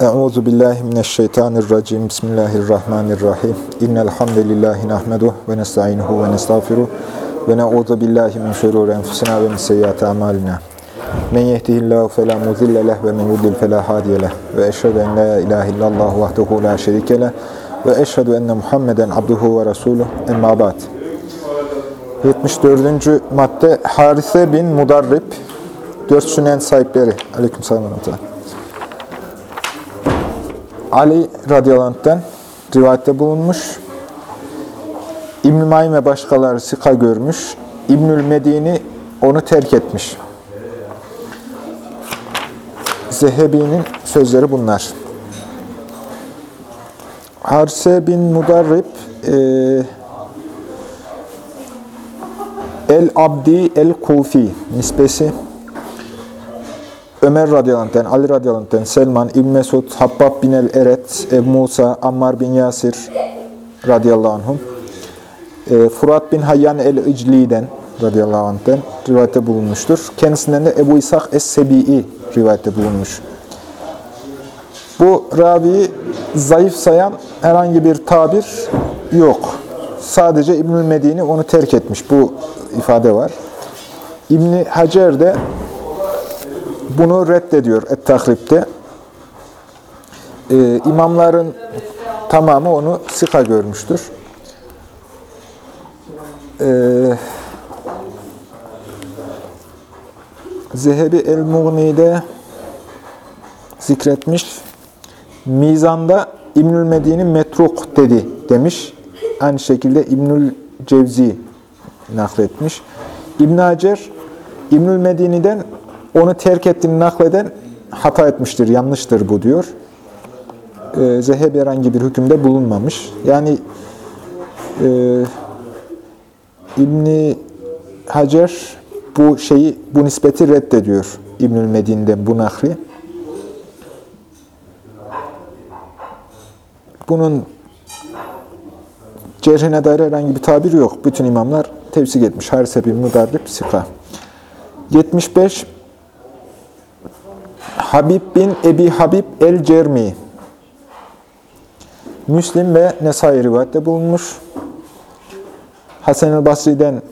Euzu billahi mineşşeytanirracim. Bismillahirrahmanirrahim. İnnel hamdelellahi nahmeduhu ve nestainuhu ve nestağfiruh ve na'udzu billahi min şururi enfusina ve min seyyiati amalina. Men yehdihillahu fela mudille leh ve men yudlil fela hadiye leh. Ve eşhedü en la ilahe illallah vahdehu la şerike leh ve eşhedü enne Muhammeden abduhu ve resuluh. Emma ba'd. 74. madde Harise bin Mudarrib Dört sünen sahipleri. Aleykümselam. Ali radıyallahu rivayette bulunmuş. İbn-i ve başkaları sika görmüş. İbnül Medini onu terk etmiş. Zehebi'nin sözleri bunlar. Harse bin Mudarrib e, El-Abdi El-Kufi nispesi Ömer radıyallahu Ali radıyallahu anh'ten, Selman, İbn Mesud, Habbab bin el-Eret, Ebu Musa, Ammar bin Yasir radıyallahu anhum, e, Furat bin Hayyan el-İcli'den radıyallahu anh'ten rivayette bulunmuştur. Kendisinden de Ebu İshak es-Sebi'i rivayette bulunmuş. Bu raviyi zayıf sayan herhangi bir tabir yok. Sadece İbnül Medini onu terk etmiş. Bu ifade var. İbni Hacer de bunu reddediyor Et-Tahrib'de. Ee, imamların tamamı onu sika görmüştür. Ee, Zehebi el-Mughni'de zikretmiş. Mizan'da İbnül Medini metruk dedi demiş. Aynı şekilde İbnül Cevzi nakletmiş. İbn Hacer İbnül Medini'den onu terk ettiğini nakleden hata etmiştir, yanlıştır bu diyor. E, Zehebi herhangi bir hükümde bulunmamış. Yani e, İbni Hacer bu şeyi, bu nispeti reddediyor İbnül Medin'den bu nakli. Bunun cerhine dair herhangi bir tabir yok. Bütün imamlar tevsik etmiş. Harise bin Mudarrib Sika. 75 Habib bin Ebi Habib el-Cermi Müslim ve Nesai rivayette bulunmuş. Hasan el Basri'den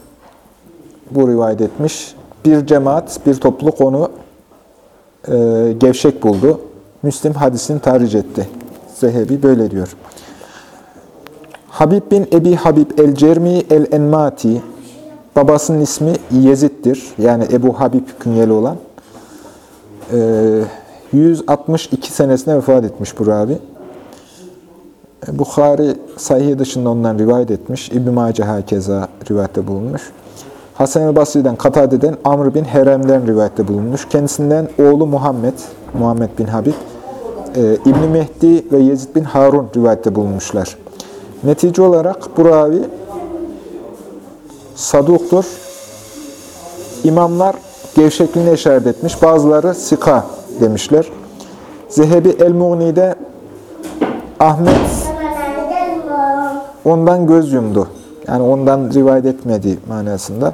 bu rivayet etmiş. Bir cemaat, bir topluluk onu e, gevşek buldu. Müslim hadisini tahric etti. Zehebi böyle diyor. Habib bin Ebi Habib el-Cermi el-Enmati babasının ismi Yezid'dir. Yani Ebu Habib künyeli olan. 162 senesinde vefat etmiş bu ravi. Bukhari sahih dışında ondan rivayet etmiş. İbn-i Mace hakeza rivayette bulunmuş. Hasan-ı Basri'den, Katade'den, Amr bin Herem'den rivayette bulunmuş. Kendisinden oğlu Muhammed, Muhammed bin Habib, İbn-i Mehdi ve Yezid bin Harun rivayette bulunmuşlar. Netice olarak bu ravi saduktur. İmamlar gevşekliğine işaret etmiş. Bazıları sika demişler. Zehebi el-Mughni'de Ahmet ondan göz yumdu. Yani ondan rivayet etmediği manasında.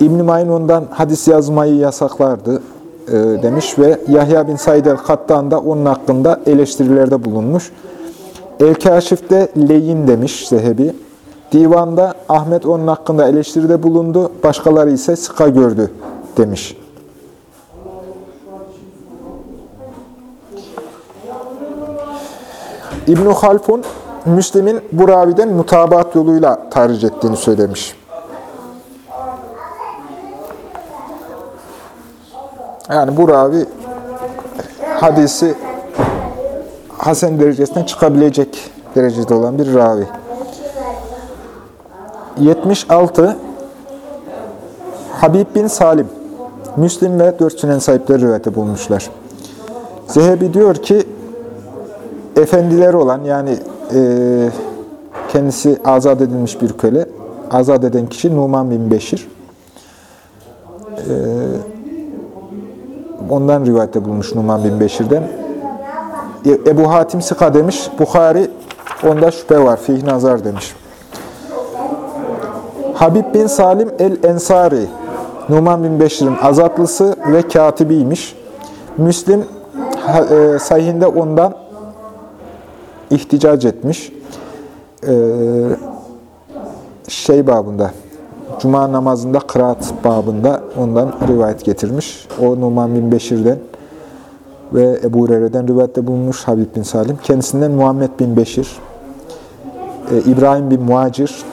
İbn-i Mayn ondan hadis yazmayı yasaklardı e, demiş ve Yahya bin Said el-Kattan da onun hakkında eleştirilerde bulunmuş. El-Kaşif'te leyin demiş Zehebi. Divanda Ahmet onun hakkında eleştiride bulundu, başkaları ise sıka gördü demiş. İbn-i Halfun, Müslim'in bu raviden mutabat yoluyla tarih ettiğini söylemiş. Yani bu ravi hadisi Hasan derecesinden çıkabilecek derecede olan bir ravi. 76 Habib bin Salim Müslim ve dört sünen sahipleri rivayete bulmuşlar. Zehebi diyor ki efendileri olan yani e, kendisi azat edilmiş bir köle azat eden kişi Numan bin Beşir e, ondan rivayette bulmuş Numan bin Beşir'den Ebu Hatim Sıka demiş Bukhari onda şüphe var fih nazar demiş. Habib bin Salim el-Ensari, Numan bin Beşir'in azatlısı ve katibiymiş. Müslim, e, sahihinde ondan ihticac etmiş. E, şey babında, Cuma namazında kıraat babında ondan rivayet getirmiş. O Numan bin Beşir'den ve Ebu Hureyre'den rivayette bulunmuş Habib bin Salim. Kendisinden Muhammed bin Beşir, e, İbrahim bin Muacir,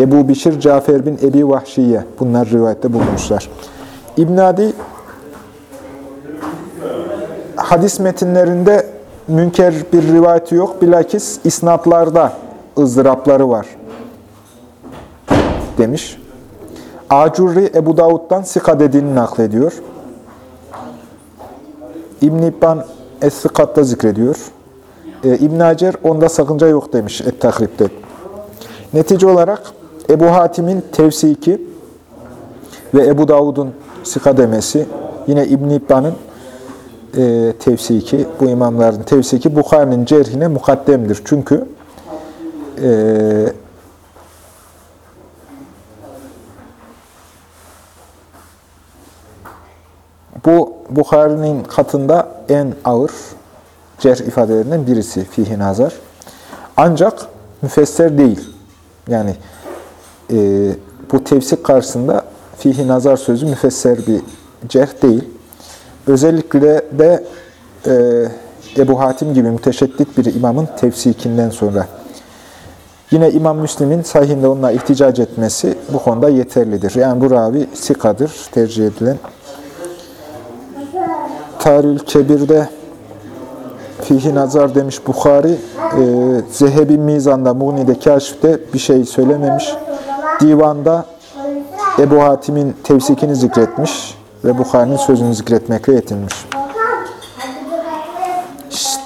Ebu Bişir, Cafer bin Ebi Vahşiye bunlar rivayette bulunmuşlar. İbn Adi hadis metinlerinde münker bir rivayeti yok. Bilakis isnatlarda ızdırapları var demiş. Acurri Ebu Davud'dan Sika dediğini naklediyor. İbn-i İbban Es-Sikat'ta zikrediyor. Ee, İbn Hacer onda sakınca yok demiş Et-Takrib'de. Netice olarak Ebu Hatim'in tevsiki ve Ebu Davud'un Sika demesi, yine İbn-i İbban'ın e, tevsiki, bu imamların tevsiki Bukhari'nin cerhine mukaddemdir. Çünkü e, bu Bukhari'nin katında en ağır cerh ifadelerinden birisi fihi nazar. Ancak müfesser değil. Yani e, bu tevsik karşısında fihi nazar sözü müfesser bir cerh değil. Özellikle de e, Ebu Hatim gibi müteşeddit bir imamın tefsikinden sonra. Yine İmam Müslim'in sahihinde onunla ihticac etmesi bu konuda yeterlidir. Yani bu ravi sikadır, tercih edilen. Tarih Kebir'de fihi nazar demiş Bukhari. E, Zehebi Mizan'da, Mughni'de, Kaşif'te bir şey söylememiş. Divanda Ebu Hatim'in tevsikini zikretmiş ve Bukhari'nin sözünü zikretmekle yetinmiş. Şşt.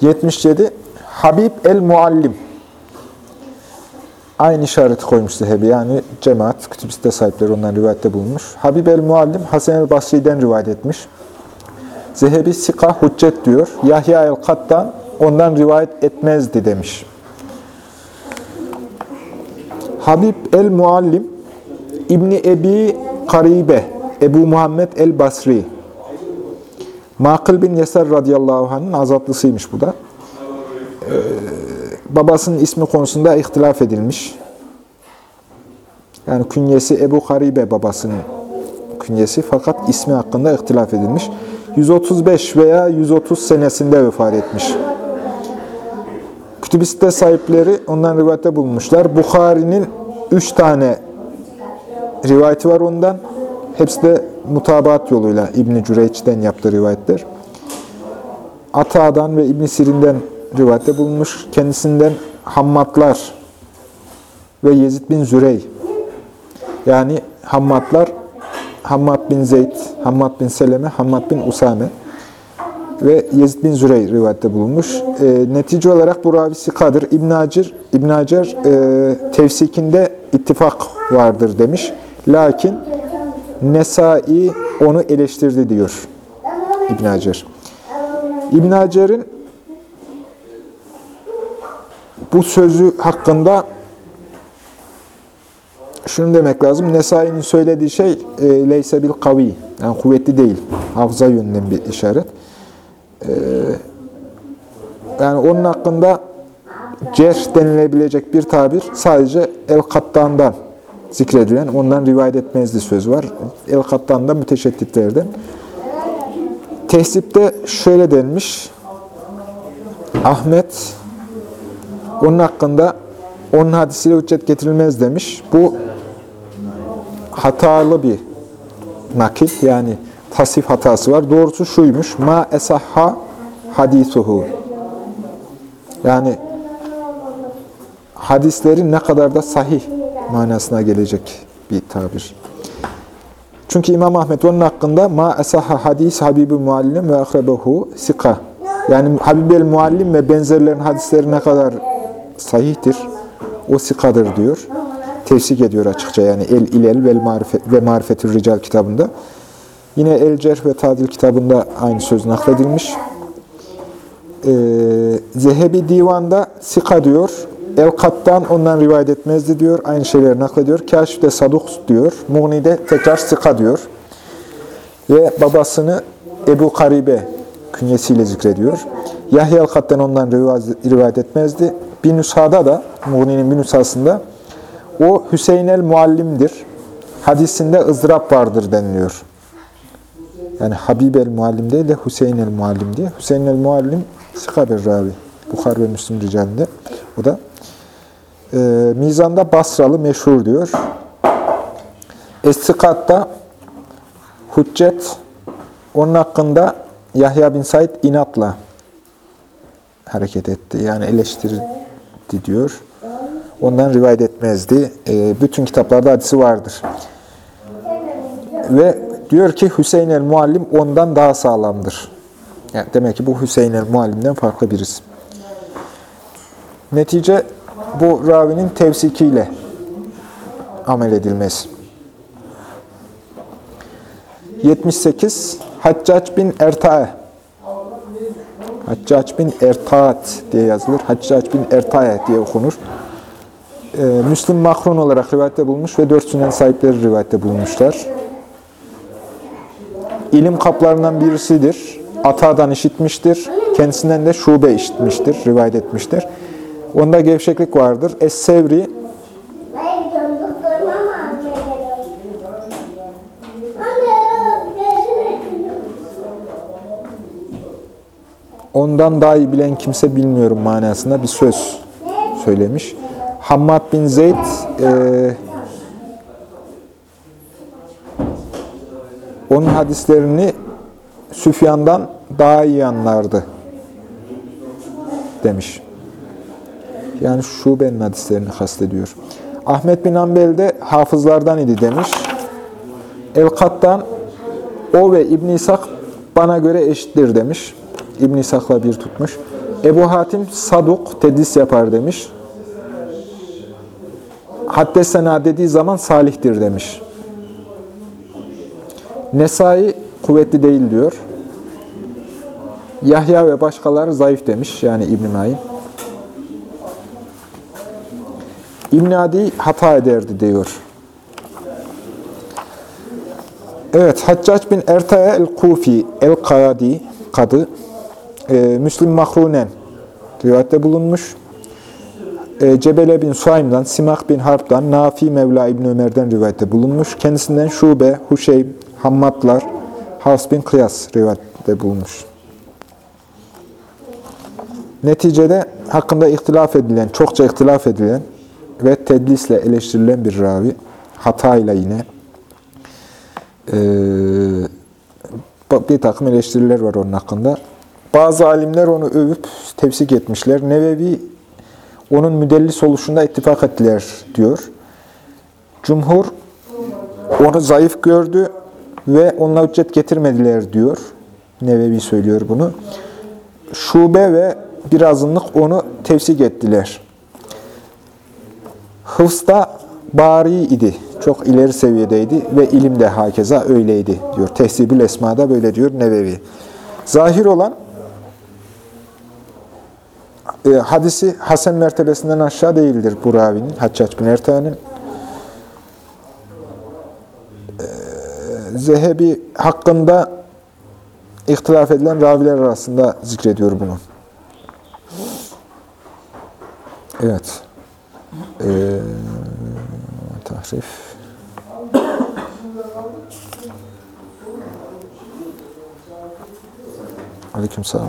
77. Habib el-Muallim. Aynı işareti koymuş Zehebi. Yani cemaat, kütüb sahipleri ondan rivayette bulunmuş. Habib el-Muallim Hasan el-Basri'den rivayet etmiş. Zehebi Sika Hüccet diyor. Yahya el-Kattan ondan rivayet etmezdi demiş. Habib el-Muallim İbni Ebi Karibe, Ebu Muhammed el-Basri. Makıl bin Yeser radıyallahu anh'ın azatlısıymış bu da. Ee, babasının ismi konusunda ihtilaf edilmiş. Yani künyesi Ebu Karibe babasının künyesi fakat ismi hakkında ihtilaf edilmiş. 135 veya 130 senesinde vefat etmiş. Kütübiste sahipleri ondan rivayette bulunmuşlar. Bukhari'nin 3 tane rivayeti var ondan. Hepsi de mutabaat yoluyla İbn-i Cüreyç'ten yaptığı rivayetler. Ata'dan ve İbn Sirin'den rivayette bulunmuş. Kendisinden Hammatlar ve Yezid bin Zürey. Yani Hammatlar Hammad bin Zeyd, Hammad bin Seleme, Hammad bin Usame ve Yezid bin Zürey rivayette bulunmuş. E, netice olarak bu ravi sikadır. İbn Hacer, İbn Hacer e, tevsikinde ittifak vardır demiş. Lakin Nesai onu eleştirdi diyor İbn Hacer. İbn Hacer'in bu sözü hakkında şunu demek lazım. Nesai'nin söylediği şey e, leyse bil kavi. Yani kuvvetli değil. Hafıza yönünden bir işaret. E, yani onun hakkında cerh denilebilecek bir tabir sadece El-Kattan'dan zikredilen, ondan rivayet etmezdi söz var. El-Kattan'da müteşedditlerden. Tehsipte şöyle denmiş. Ahmet onun hakkında onun hadisiyle hüccet getirilmez demiş. Bu hatalı bir nakil yani tasif hatası var. Doğrusu şuymuş. Ma esahha hadisuhu. Yani hadisleri ne kadar da sahih manasına gelecek bir tabir. Çünkü İmam Ahmet onun hakkında ma esahha hadis Habibi Muallim ve akrebehu sika. Yani Habib el Muallim ve benzerlerin hadisleri ne kadar sahihtir, o sikadır diyor. Tevsik ediyor açıkça yani El İlel ve Marifet ve Marifetül Rical kitabında. Yine El Cerh ve Tadil kitabında aynı söz nakledilmiş. Ee, Zehebi Divan'da Sika diyor. El-Kattan ondan rivayet etmezdi diyor. Aynı şeyleri naklediyor. Kaşif'te Saduk diyor. Muğni'de tekrar Sika diyor. Ve babasını Ebu Karibe künyesiyle zikrediyor. Yahya el-Kattan ondan rivayet etmezdi. Bir nüshada da, Muğni'nin bir nüshasında o Hüseyin el-Muallim'dir. Hadisinde ızdırap vardır deniliyor. Yani Habib el-Muallim değil de Hüseyin el-Muallim diye. Hüseyin el-Muallim sıka bir ravi. Bukhar ve Müslim ricalinde. O da e, Mizan'da Basralı meşhur diyor. Estikat'ta Hüccet onun hakkında Yahya bin Said inatla hareket etti. Yani eleştirdi diyor. Ondan rivayet etmezdi. E, bütün kitaplarda hadisi vardır. Ve diyor ki Hüseyin el-Muallim ondan daha sağlamdır. Yani demek ki bu Hüseyin el-Muallim'den farklı birisi. Netice bu ravinin tevsikiyle amel edilmesi. 78 Haccac bin Ertae Haccac bin Ertaat diye yazılır. Haccac bin Ertae diye okunur. Ee, Müslim Makron olarak rivayette bulunmuş ve dört sünen sahipleri rivayette bulunmuşlar. İlim kaplarından birisidir. Ata'dan işitmiştir. Kendisinden de şube işitmiştir, rivayet etmiştir. Onda gevşeklik vardır. Es-Sevri ondan daha iyi bilen kimse bilmiyorum manasında bir söz söylemiş. Hammad bin Zeyd e, onun hadislerini Süfyan'dan daha iyi anlardı demiş. Yani şubenin hadislerini kastediyor. Ahmet bin Hanbel de hafızlardan idi demiş. El-Kattan o ve İbn İshak bana göre eşittir demiş. İbn İshak'la bir tutmuş. Ebu Hatim saduk tedlis yapar demiş. Haddesena dediği zaman salihtir demiş. Nesai kuvvetli değil diyor. Yahya ve başkaları zayıf demiş. Yani İbn-i Mayin. ibn Adi hata ederdi diyor. Evet, Haccac bin Ertaya el-Kufi el-Kadi kadı e, Müslim Mahrunen rivayette bulunmuş. E, Cebele bin Suaym'dan, Simak bin Harp'tan, Nafi Mevla İbni Ömer'den rivayette bulunmuş. Kendisinden Şube, Huşeyb, Hammadlar, Havs bin Kıyas rivayette bulunmuş. Neticede hakkında ihtilaf edilen, çokça ihtilaf edilen ve tedlisle eleştirilen bir ravi. Hatayla yine. Ee, bir takım eleştiriler var onun hakkında. Bazı alimler onu övüp tefsik etmişler. Nevevi onun müdellis oluşunda ittifak ettiler diyor. Cumhur onu zayıf gördü ve onunla hüccet getirmediler diyor. Nevevi söylüyor bunu. Şube ve bir azınlık onu tefsik ettiler. Hıfzda bari idi. Çok ileri seviyedeydi ve ilimde hakeza öyleydi diyor. Tehsibül Esma'da böyle diyor Nevevi. Zahir olan e, hadisi Hasan mertebesinden aşağı değildir bu ravinin, Haccac bin Erta'nın. Zehebi hakkında ihtilaf edilen raviler arasında zikrediyor bunu. Evet. Ee, tahrif. Aleyküm selam.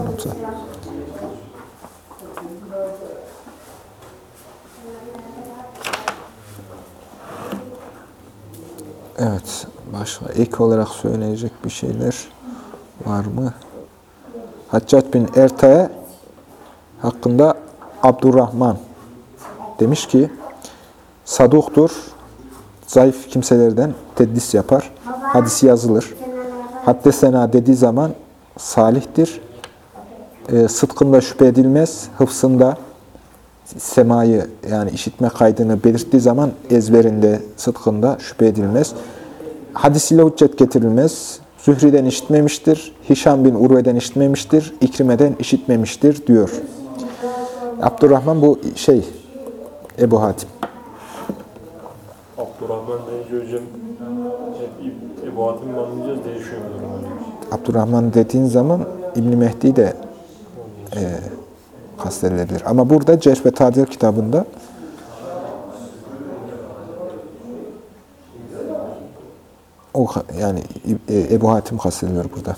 Evet. Başka ek olarak söyleyecek bir şeyler var mı? Haccat bin Erta'ya hakkında Abdurrahman demiş ki saduktur, zayıf kimselerden teddis yapar, hadisi yazılır. Haddesena dediği zaman salihtir, e, sıdkında şüphe edilmez, hıfsında semayı yani işitme kaydını belirttiği zaman ezberinde, sıdkında şüphe edilmez. Hadisiyle hüccet getirilmez. Zühri'den işitmemiştir, Hişam bin Urve'den işitmemiştir, İkrime'den işitmemiştir diyor. Abdurrahman bu şey, Ebu Hatim. Abdurrahman deyince hocam hep İb- Ebu Hatim mi anlayacağız değişiyor mu durum? Abdurrahman dediğin zaman İbn Mehdi de e, kastedilebilir. Ama burada Cerh ve Tadil kitabında o yani e, Ebu Hatim kastediliyor burada.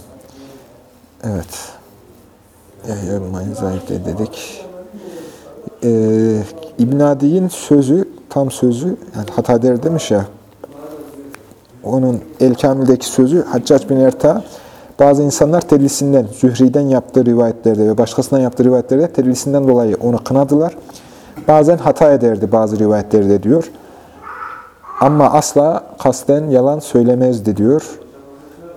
Evet. Yahya Mayın zayıf de dedik. Ee, İbn Adi'nin sözü, tam sözü, yani hata der demiş ya, onun El Kamil'deki sözü Haccac bin Erta, bazı insanlar tedlisinden, Zühri'den yaptığı rivayetlerde ve başkasından yaptığı rivayetlerde tedlisinden dolayı onu kınadılar. Bazen hata ederdi bazı rivayetlerde diyor. Ama asla kasten yalan söylemezdi diyor.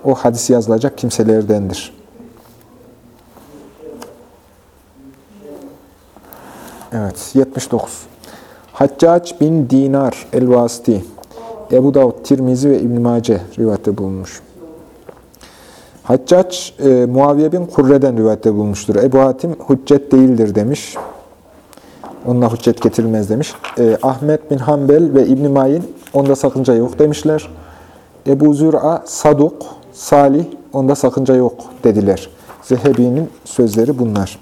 O hadis yazılacak kimselerdendir. Evet, 79. Haccac bin Dinar el-Vasiti, Ebu Davud, Tirmizi ve İbn-i Mace rivayette bulunmuş. Haccac, e, Muaviye bin Kurre'den rivayette bulmuştur. Ebu Hatim, hüccet değildir demiş. Onunla hüccet getirilmez demiş. E, Ahmet bin Hanbel ve İbn-i Mayin, onda sakınca yok demişler. Ebu Zür'a, Saduk, Salih, onda sakınca yok dediler. Zehebi'nin sözleri bunlar.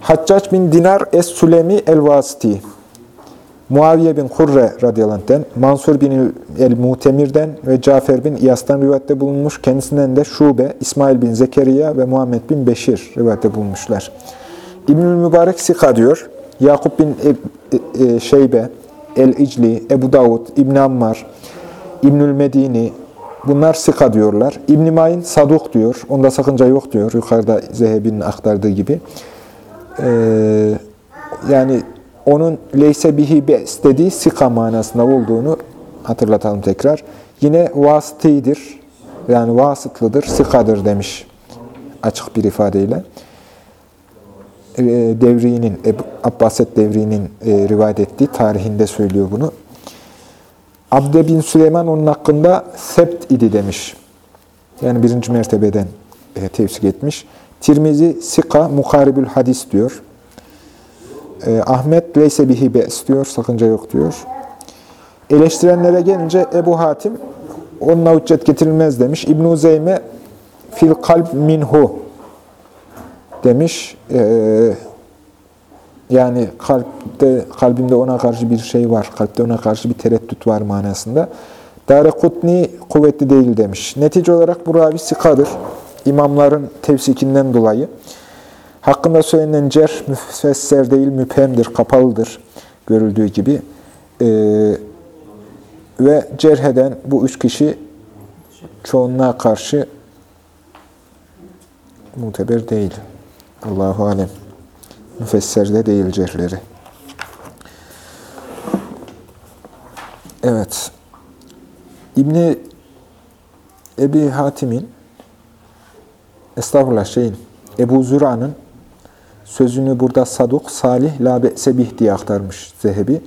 Haccac bin Dinar Es-Sülemi El-Vasiti, Muaviye bin Kurre radıyallahu Mansur bin el-Mutemir'den ve Cafer bin İyas'tan rivayette bulunmuş. Kendisinden de Şube, İsmail bin Zekeriya ve Muhammed bin Beşir rivayette bulunmuşlar. İbnül Mübarek Sika diyor, Yakup bin e, e, Şeybe, El-İcli, Ebu Davud, İbn Ammar, İbnül Medini, bunlar Sika diyorlar. İbn-i Mayin Saduk diyor, onda sakınca yok diyor, yukarıda Zehebi'nin aktardığı gibi. Ee, yani onun leyse bihi be's dediği sika manasında olduğunu hatırlatalım tekrar. Yine vasıtidir, yani vasıtlıdır, sikadır demiş açık bir ifadeyle. Ee, Devri'nin, Abbaset Devri'nin e, rivayet ettiği tarihinde söylüyor bunu. Abde bin Süleyman onun hakkında sept idi demiş. Yani birinci mertebeden e, tevsik etmiş. Tirmizi Sika Mukaribül Hadis diyor. E, Ahmet Leyse bihi be's diyor. Sakınca yok diyor. Eleştirenlere gelince Ebu Hatim onunla hüccet getirilmez demiş. İbn-i Zeyme fil kalb minhu demiş. E, yani kalpte, kalbimde ona karşı bir şey var. Kalpte ona karşı bir tereddüt var manasında. Dare Kutni kuvvetli değil demiş. Netice olarak bu ravi sikadır imamların tevsikinden dolayı hakkında söylenen cer müfesser değil, müphemdir, kapalıdır görüldüğü gibi. Ee, ve cerheden bu üç kişi çoğunluğa karşı muteber değil. Allahu alem. Müfesserde değil cerhleri. Evet. İbni Ebi Hatim'in Estağfurullah şeyin, Ebu Züra'nın sözünü burada Saduk, Salih, Labe Sebih diye aktarmış Zehebi.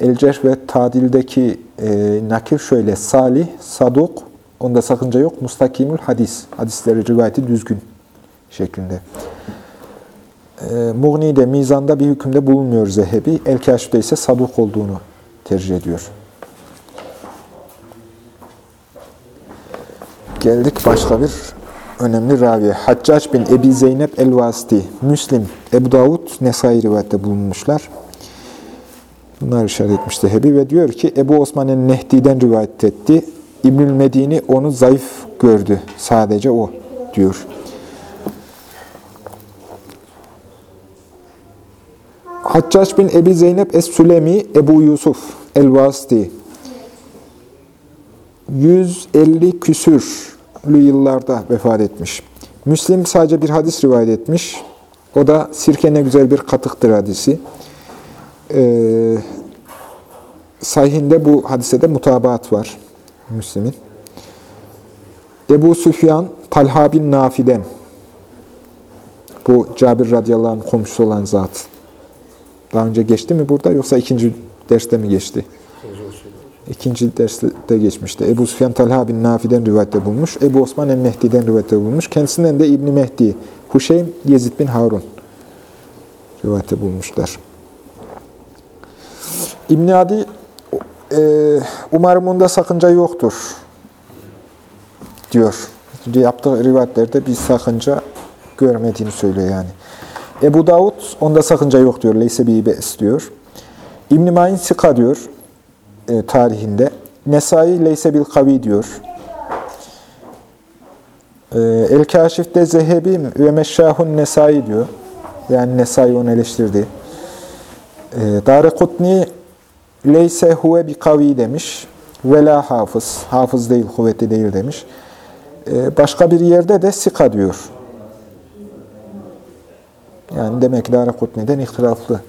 Elcerh ve Tadil'deki e, nakir şöyle, Salih, Saduk, onda sakınca yok, Mustakimül Hadis, hadisleri rivayeti düzgün şeklinde. E, Mughni'de, Mizan'da bir hükümde bulunmuyor Zehebi. El-Kaşif'te ise Saduk olduğunu tercih ediyor. Geldik başka bir önemli ravi. Haccac bin Ebi Zeynep el-Vasiti, Müslim, Ebu Davud, Nesai rivayette bulunmuşlar. Bunlar işaret etmişti Hebi ve diyor ki Ebu Osman el-Nehdi'den rivayet etti. İbnül Medini onu zayıf gördü. Sadece o diyor. Haccac bin Ebi Zeynep Es-Sülemi, Ebu Yusuf el-Vasiti 150 küsürlü yıllarda vefat etmiş. Müslim sadece bir hadis rivayet etmiş. O da sirke ne güzel bir katıktır hadisi. Ee, sahihinde bu hadise de mutabaat var Müslim'in. Ebu Süfyan Talha bin Nafi'den bu Cabir radıyallahu anh komşusu olan zat. Daha önce geçti mi burada yoksa ikinci derste mi geçti? İkinci derste geçmişti. Ebu Süfyan Talha bin Nafi'den rivayette bulmuş. Ebu Osman el-Mehdi'den rivayette bulmuş. Kendisinden de İbni Mehdi, Huşeym, Yezid bin Harun rivayette bulmuşlar. İbn Adi e, umarım onda sakınca yoktur diyor. Yaptığı rivayetlerde bir sakınca görmediğini söylüyor yani. Ebu Davud onda sakınca yok diyor. Leyse bir be's diyor. İbn-i Mayin Sika diyor e, tarihinde. Nesai Leyse bil kavi diyor. E, El-Kaşif'te Zehebi ve Meşşahun Nesai diyor. Yani Nesai onu eleştirdi. E, Darekutni Leyse huve bi kavi demiş. Ve la hafız. Hafız değil, kuvvetli değil demiş. E, başka bir yerde de Sika diyor. Yani demek ki Darekutni'den ihtilaflı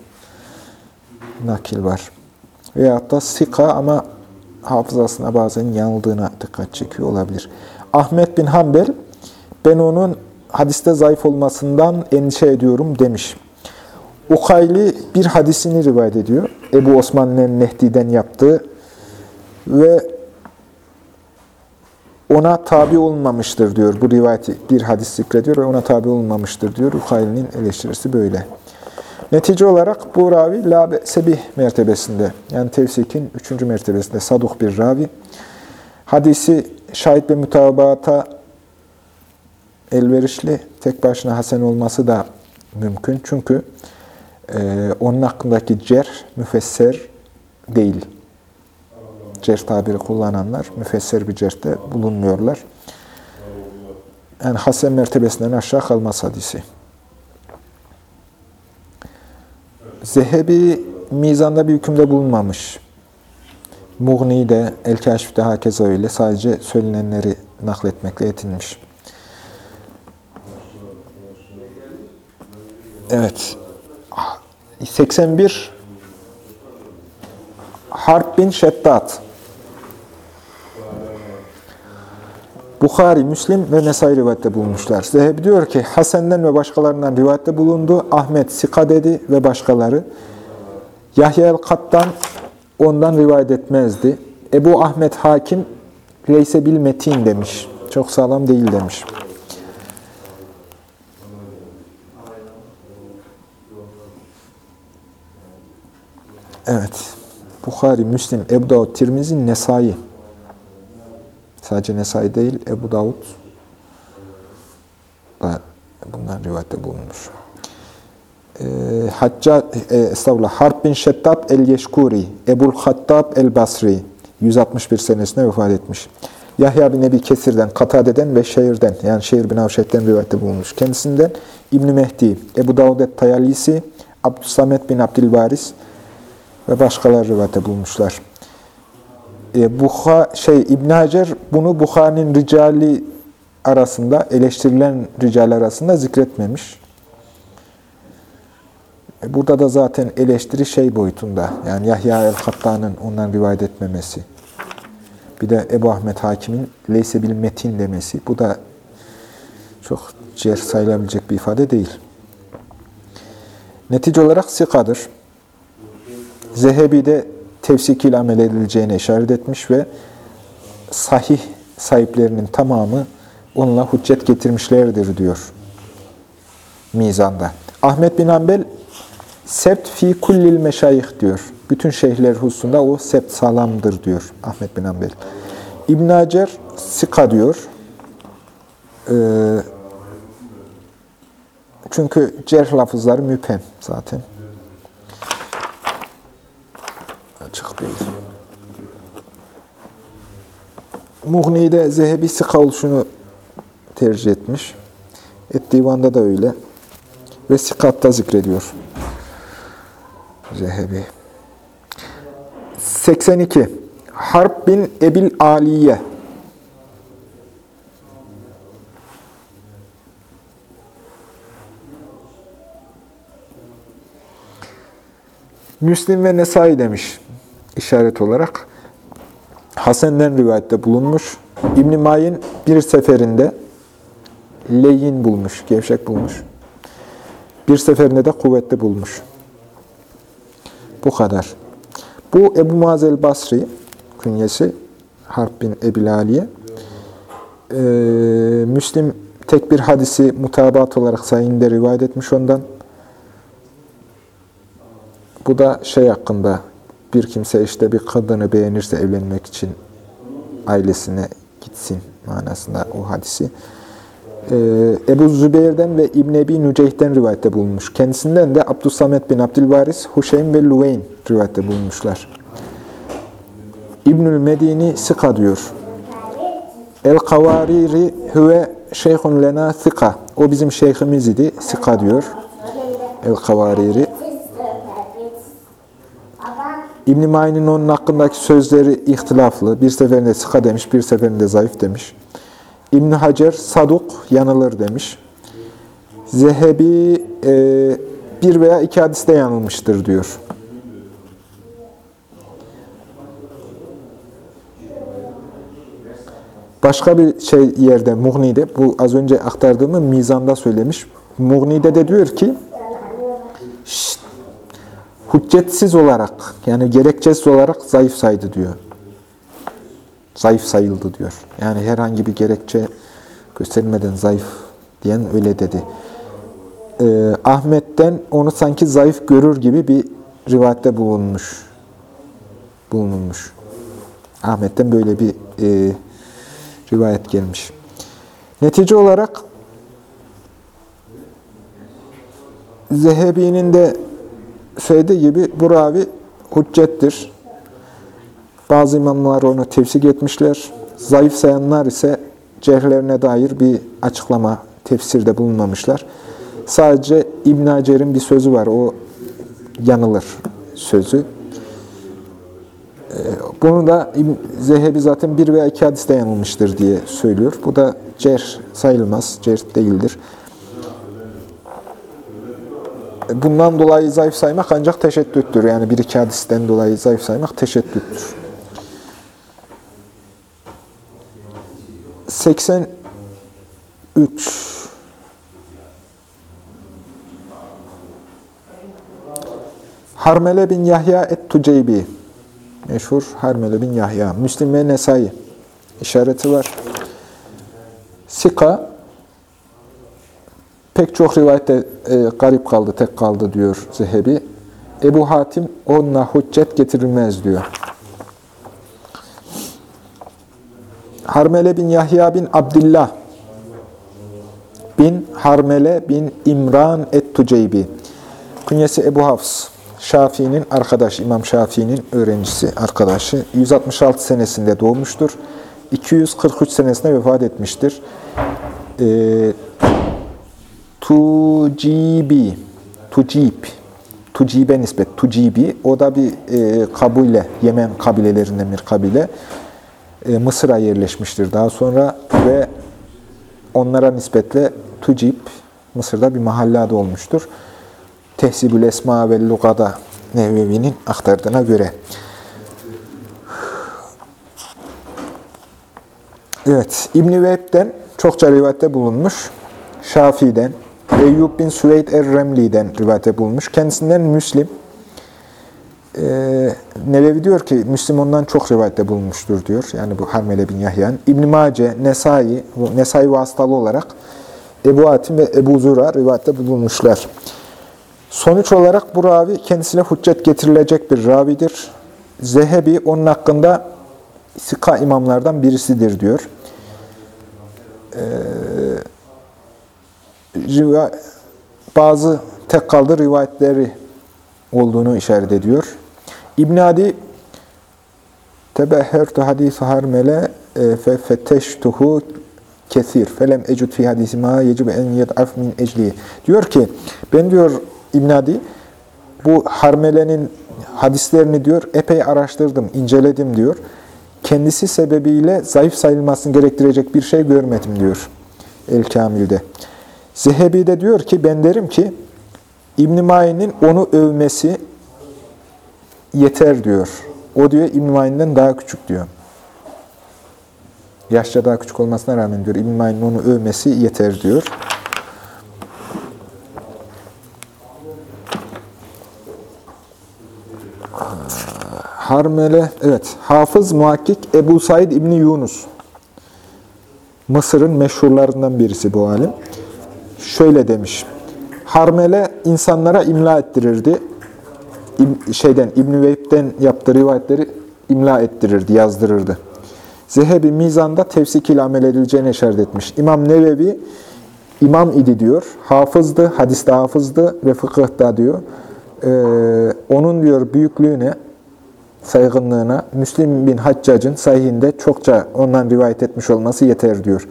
nakil var. Veyahut da Sika ama hafızasına bazen yanıldığına dikkat çekiyor olabilir. Ahmet bin Hanbel, ben onun hadiste zayıf olmasından endişe ediyorum demiş. Ukayli bir hadisini rivayet ediyor. Ebu Osman'ın Nehdi'den yaptığı ve ona tabi olmamıştır diyor. Bu rivayeti bir hadis zikrediyor ve ona tabi olmamıştır diyor. Ukayli'nin eleştirisi böyle. Netice olarak bu ravi la sebih mertebesinde, yani tevsikin üçüncü mertebesinde saduk bir ravi. Hadisi şahit ve mutabata elverişli, tek başına hasen olması da mümkün. Çünkü e, onun hakkındaki cer, müfesser değil. Cer tabiri kullananlar müfesser bir certe bulunmuyorlar. Yani hasen mertebesinden aşağı kalmaz hadisi. Zehebi mizanda bir hükümde bulunmamış. Mughni'de, El-Kaşif'te hakeza öyle. Sadece söylenenleri nakletmekle yetinmiş. Evet. 81 Harp bin Şeddat Bukhari, Müslim ve Nesai rivayette bulunmuşlar. Zehebi diyor ki, Hasen'den ve başkalarından rivayette bulundu. Ahmet Sika dedi ve başkaları. Yahya el-Kat'tan ondan rivayet etmezdi. Ebu Ahmet Hakim, Leyse bil metin demiş. Çok sağlam değil demiş. Evet. Bukhari, Müslim, Ebu Davud, Tirmizi, Nesai. Sadece Nesai değil, Ebu Davud da bundan rivayette bulunmuş. Ee, Hacca, e, estağfurullah, Harp bin Şeddat el-Yeşkuri, Ebul Hattab el-Basri, 161 senesinde vefat etmiş. Yahya bin Ebi Kesir'den, Katade'den ve Şehir'den, yani Şehir bin Avşet'ten rivayette bulunmuş. Kendisinden İbn Mehdi, Ebu Davud et-Tayalisi, Abdüsamet bin Abdülvaris ve başkaları rivayette bulmuşlar. E, Buha, şey, İbn Hacer bunu Bukhari'nin ricali arasında, eleştirilen rical arasında zikretmemiş. E, burada da zaten eleştiri şey boyutunda. Yani Yahya el-Hatta'nın ondan rivayet etmemesi. Bir de Ebu Ahmet Hakim'in leyse bil metin demesi. Bu da çok cer sayılabilecek bir ifade değil. Netice olarak sikadır. Zehebi de tefsikiyle amel edileceğine işaret etmiş ve sahih sahiplerinin tamamı onunla hüccet getirmişlerdir diyor mizanda. Ahmet bin Hanbel sept fi kullil meşayih diyor. Bütün şeyhler hususunda o sept sağlamdır diyor Ahmet bin Hanbel. İbn Hacer sika diyor. Ee, çünkü cerh lafızları müphem zaten. Açık değil. Mughni'de Zehebi sika oluşunu tercih etmiş. Et divanda da öyle. Ve sikatta zikrediyor. Zehebi. 82. Harp bin Ebil Aliye. Müslim ve Nesai demiş işaret olarak. Hasen'den rivayette bulunmuş. İbn-i Mayin bir seferinde leyin bulmuş, gevşek bulmuş. Bir seferinde de kuvvetli bulmuş. Bu kadar. Bu Ebu Mazel Basri künyesi Harp bin Ebil Aliye. Ee, Müslim tek bir hadisi mutabat olarak sayinde rivayet etmiş ondan. Bu da şey hakkında bir kimse işte bir kadını beğenirse evlenmek için ailesine gitsin manasında o hadisi. Ee, Ebu Zübeyir'den ve İbn Ebi Nüceyh'den rivayette bulunmuş. Kendisinden de Abdüssamet bin Abdülvaris, Huşeym ve Luveyn rivayette bulunmuşlar. İbnül Medini Sika diyor. El-Kavariri hüve şeyhun lena sika. O bizim şeyhimiz idi. Sika diyor. El-Kavariri. İbn-i Ma'in'in onun hakkındaki sözleri ihtilaflı. Bir seferinde sika demiş, bir seferinde zayıf demiş. ibn Hacer saduk yanılır demiş. Zehebi e, bir veya iki hadiste yanılmıştır diyor. Başka bir şey yerde Mughni'de, bu az önce aktardığımı Mizan'da söylemiş. Mughni'de de diyor ki, hüccetsiz olarak, yani gerekçesiz olarak zayıf saydı diyor. Zayıf sayıldı diyor. Yani herhangi bir gerekçe gösterilmeden zayıf diyen öyle dedi. Ee, Ahmet'ten onu sanki zayıf görür gibi bir rivayette bulunmuş. Bulunmuş. Ahmet'ten böyle bir e, rivayet gelmiş. Netice olarak Zehebi'nin de söylediği gibi bu ravi hüccettir. Bazı imamlar onu tefsik etmişler. Zayıf sayanlar ise cerhlerine dair bir açıklama, tefsirde bulunmamışlar. Sadece İbn Hacer'in bir sözü var. O yanılır sözü. Bunu da Zehebi zaten bir veya iki hadiste yanılmıştır diye söylüyor. Bu da cer sayılmaz, cer değildir. Bundan dolayı zayıf saymak ancak teşeddüttür. Yani bir iki hadisten dolayı zayıf saymak teşeddüttür. 83 Harmele bin Yahya et-Tuceybi Meşhur Harmele bin Yahya. Müslim ve Nesai işareti var. Sika pek çok rivayette e, garip kaldı, tek kaldı diyor Zehebi. Ebu Hatim onunla hüccet getirilmez diyor. Harmele bin Yahya bin Abdullah bin Harmele bin İmran et-Tuceybi. Künyesi Ebu Hafs. Şafii'nin arkadaşı, İmam Şafii'nin öğrencisi, arkadaşı. 166 senesinde doğmuştur. 243 senesinde vefat etmiştir. E, Tucibi, Tucib, Tucibe nispet, Tucibi, o da bir e, kabile, Yemen kabilelerinden bir kabile. E, Mısır'a yerleşmiştir daha sonra ve onlara nispetle Tucib, Mısır'da bir mahalle olmuştur. Tehsibül Esma ve Lugada Nevevi'nin aktardığına göre. Evet, İbn-i Vehb'den çokça rivayette bulunmuş. Şafii'den, Eyyub bin Süveyd er-Remli'den rivayette bulunmuş. Kendisinden Müslim. Ee, Nevevi diyor ki, Müslim ondan çok rivayette bulunmuştur diyor. Yani bu Harmele bin Yahya'nın. İbn-i Mace, Nesai, Nesai vasıtalı olarak Ebu Hatim ve Ebu Zura rivayette bulunmuşlar. Sonuç olarak bu ravi kendisine hüccet getirilecek bir ravidir. Zehebi onun hakkında sika imamlardan birisidir diyor. Ee, bazı tek kaldı rivayetleri olduğunu işaret ediyor. İbn Adi tebehhertu hadis harmele e, fe fetteştuhu kesir felem ecud fi hadisi ma yecib en yed'af min ecli. Diyor ki ben diyor İbn Adi bu Harmele'nin hadislerini diyor epey araştırdım, inceledim diyor. Kendisi sebebiyle zayıf sayılmasını gerektirecek bir şey görmedim diyor El Kamil'de. Zehebi de diyor ki ben derim ki İbn Ma'in'in onu övmesi yeter diyor. O diyor İbn Ma'in'den daha küçük diyor. Yaşça daha küçük olmasına rağmen diyor İbn Ma'in'in onu övmesi yeter diyor. Harmele, evet. Hafız muhakkik Ebu Said İbni Yunus. Mısır'ın meşhurlarından birisi bu alim. Şöyle demiş. Harmele insanlara imla ettirirdi. İb, şeyden İbn Veyb'den yaptığı rivayetleri imla ettirirdi, yazdırırdı. Zehebi mizanda tefsik ile amel edileceğine işaret etmiş. İmam Nevevi imam idi diyor. Hafızdı, hadiste hafızdı ve fıkıhta diyor. Ee, onun diyor büyüklüğüne, saygınlığına Müslim bin Haccac'ın sahihinde çokça ondan rivayet etmiş olması yeter diyor.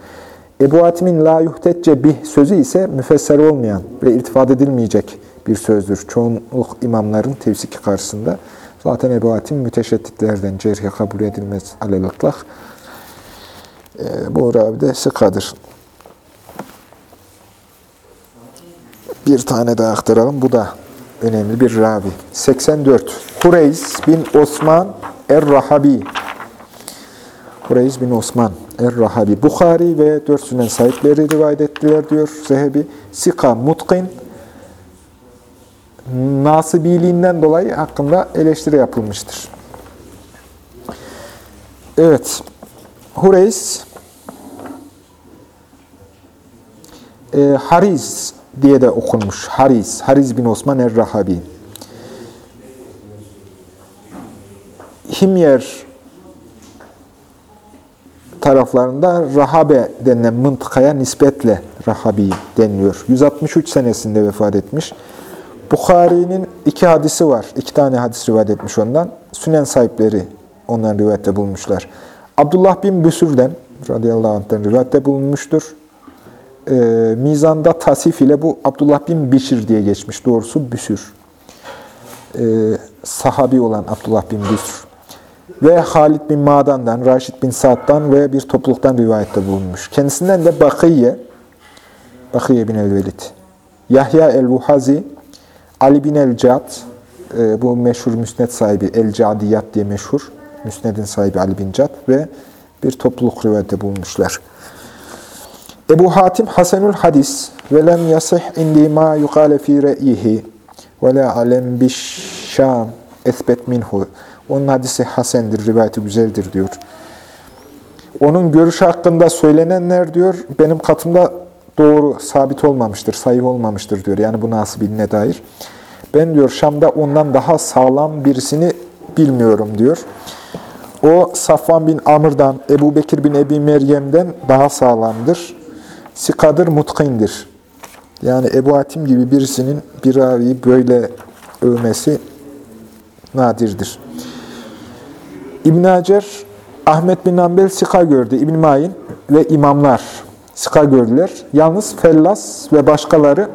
Ebu Hatim'in la yuhtecce bih sözü ise müfesser olmayan ve irtifat edilmeyecek bir sözdür. Çoğunluk imamların tevsiki karşısında. Zaten Ebu Hatim müteşedditlerden cerhe kabul edilmez alelatlak. Ee, bu ravi de sıkadır. Bir tane daha aktaralım. Bu da önemli bir ravi. 84. Hureys bin Osman Er-Rahabi. Hureys bin Osman Er-Rahabi. Bukhari ve dört sünen sahipleri rivayet ettiler diyor Zehebi. Sika Mutkin. Nasibiliğinden dolayı hakkında eleştiri yapılmıştır. Evet. Hureys e, Hariz diye de okunmuş. Hariz. Hariz bin Osman Er-Rahabi. Himyer taraflarında Rahabe denilen mıntıkaya nispetle Rahabi deniliyor. 163 senesinde vefat etmiş. Bukhari'nin iki hadisi var. İki tane hadis rivayet etmiş ondan. Sünen sahipleri ondan rivayette bulmuşlar. Abdullah bin Büsür'den radıyallahu anh'tan rivayette bulunmuştur. Ee, mizanda tasif ile bu Abdullah bin Bişir diye geçmiş. Doğrusu Büsür. Ee, sahabi olan Abdullah bin Büsür. Ve Halid bin Madan'dan, Raşid bin Sa'd'dan ve bir topluluktan rivayette bulunmuş. Kendisinden de Bakiye, Bakiye bin el-Velid, Yahya el-Vuhazi, Ali bin el-Cad, e, bu meşhur müsned sahibi El-Cadiyat diye meşhur, müsnedin sahibi Ali bin Cad ve bir topluluk rivayette bulunmuşlar. Ebu Hatim Hasanül Hadis ve lem yasih indi ma yukale fi re'ihi ve la alem bişşam esbet minhu. Onun hadisi hasendir, rivayeti güzeldir diyor. Onun görüşü hakkında söylenenler diyor, benim katımda doğru, sabit olmamıştır, sayı olmamıştır diyor. Yani bu nasibine dair. Ben diyor Şam'da ondan daha sağlam birisini bilmiyorum diyor. O Safvan bin Amr'dan, Ebu Bekir bin Ebi Meryem'den daha sağlamdır. Sikadır, mutkindir. Yani Ebu Hatim gibi birisinin bir raviyi böyle övmesi nadirdir. İbn Hacer, Ahmet bin Ambel sika gördü. İbn Mayin ve imamlar sika gördüler. Yalnız Fellas ve başkaları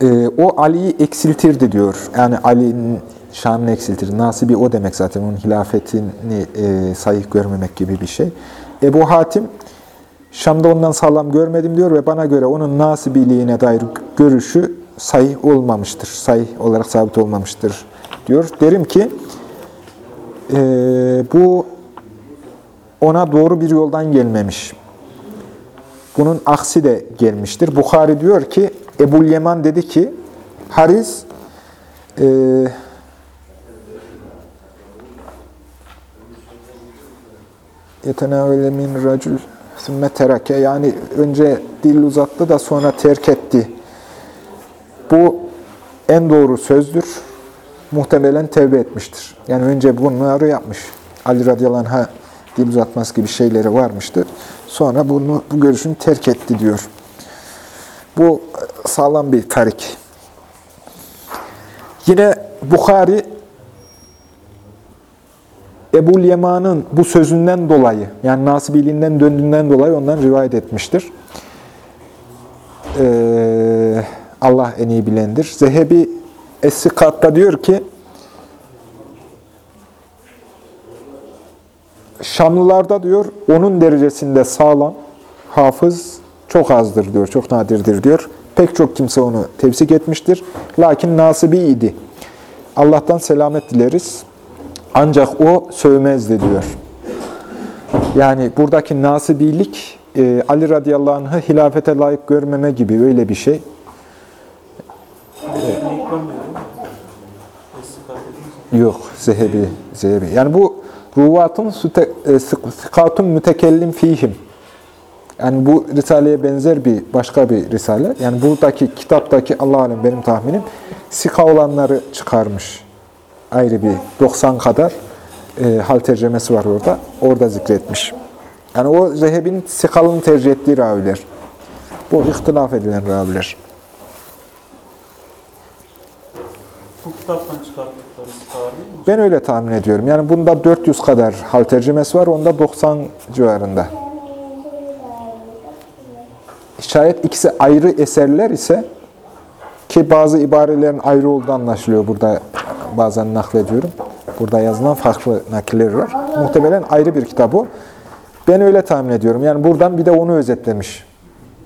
e, o Ali'yi eksiltirdi diyor. Yani Ali'nin şanını eksiltir. Nasibi o demek zaten. Onun hilafetini e, sahih görmemek gibi bir şey. Ebu Hatim, Şam'da ondan sağlam görmedim diyor ve bana göre onun nasibiliğine dair görüşü sahih olmamıştır. Sahih olarak sabit olmamıştır diyor. Derim ki, e, bu ona doğru bir yoldan gelmemiş. Bunun aksi de gelmiştir. Bukhari diyor ki, Ebul Yeman dedi ki, Haris, e, yetenavele min racul sümme terake yani önce dil uzattı da sonra terk etti. Bu en doğru sözdür. Muhtemelen tevbe etmiştir. Yani önce bunları yapmış. Ali radıyallahu anh'a dil gibi şeyleri varmıştır. Sonra bunu, bu görüşünü terk etti diyor. Bu sağlam bir tarik. Yine Bukhari Ebul Yeman'ın bu sözünden dolayı, yani nasibiliğinden döndüğünden dolayı ondan rivayet etmiştir. Ee, Allah en iyi bilendir. Zehebi Es-Sikat'ta diyor ki, Şamlılarda diyor, onun derecesinde sağlam, hafız çok azdır diyor, çok nadirdir diyor. Pek çok kimse onu tevsik etmiştir. Lakin nasibi idi. Allah'tan selamet dileriz. Ancak o sövmezdi diyor. Yani buradaki nasibilik e, Ali radıyallahu anh'ı hilafete layık görmeme gibi öyle bir şey. Yok, zehebi, zehebi. Yani bu ruvatun sıkatun mütekellim fihim. Yani bu risaleye benzer bir başka bir risale. Yani buradaki kitaptaki Allah alem benim tahminim sika olanları çıkarmış. Ayrı bir 90 kadar e, hal tercemesi var orada. Orada zikretmiş. Yani o Zehebi'nin sikalını tercih ettiği raviler. Bu ihtilaf edilen raviler. Bu kitaptan mi? Ben öyle tahmin ediyorum. Yani bunda 400 kadar hal tercemesi var. Onda 90 civarında. Şayet ikisi ayrı eserler ise ki bazı ibarelerin ayrı olduğu anlaşılıyor burada bazen naklediyorum. Burada yazılan farklı nakiller var. Muhtemelen ayrı bir kitap o. Ben öyle tahmin ediyorum. Yani buradan bir de onu özetlemiş.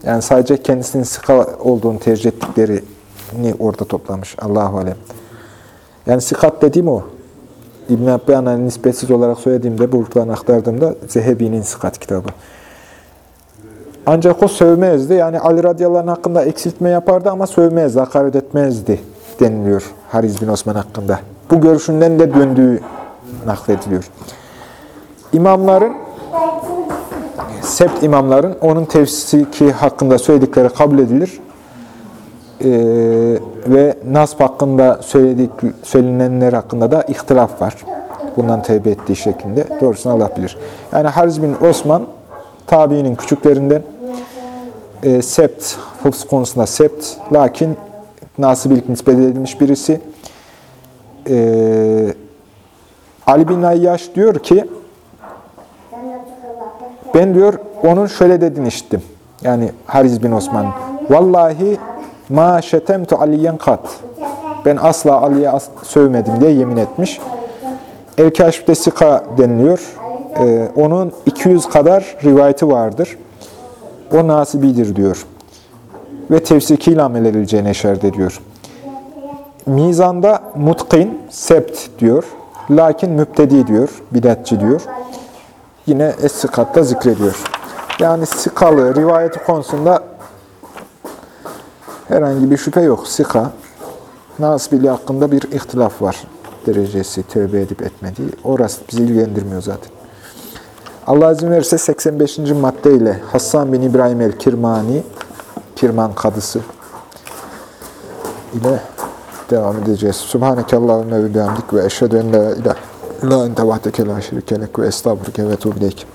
Yani sadece kendisinin sıka olduğunu tercih ettiklerini orada toplamış. Allahu alem. Yani sikat dediğim o. İbn-i Abbeyan'a nispetsiz olarak söylediğimde, buradan aktardığımda Zehebi'nin sikat kitabı. Ancak o sövmezdi. Yani Ali radıyallahu hakkında eksiltme yapardı ama sövmezdi, hakaret etmezdi deniliyor Hariz bin Osman hakkında. Bu görüşünden de döndüğü naklediliyor. İmamların, sept imamların onun tefsiki hakkında söyledikleri kabul edilir. Ee, ve Nasb hakkında söyledik, söylenenler hakkında da ihtilaf var. Bundan tevbe ettiği şeklinde. Doğrusunu Allah bilir. Yani Hariz bin Osman tabiinin küçüklerinden e, sept, hıfz konusunda sept, lakin nasibilik nispet edilmiş birisi. E, Ali bin Ayyaş diyor ki, ben diyor onun şöyle dediğini işittim. Yani Hariz bin Osman. Vallahi ma şetemtu aliyen kat. Ben asla Ali'ye as- sövmedim diye yemin etmiş. El Kaşif'te Sika deniliyor. Ee, onun 200 kadar rivayeti vardır. O nasibidir diyor. Ve tefsikiyle amel edileceğine işaret ediyor. Mizanda mutkin, sept diyor. Lakin müptedi diyor, bidatçı diyor. Yine Es-Sikat'ta zikrediyor. Yani sikalı rivayeti konusunda herhangi bir şüphe yok. Sika, nasibili hakkında bir ihtilaf var. Derecesi, tövbe edip etmediği. Orası bizi ilgilendirmiyor zaten. Allah izin verirse 85. maddeyle Hassan bin İbrahim el-Kirmani, Kirman kadısı ile devam edeceğiz. Subhaneke Allahümme ve bihamdik ve eşhedü en la ilahe illa ente vahdeke la şerike lek ve estağfurke ve tuğbileyk.